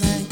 listen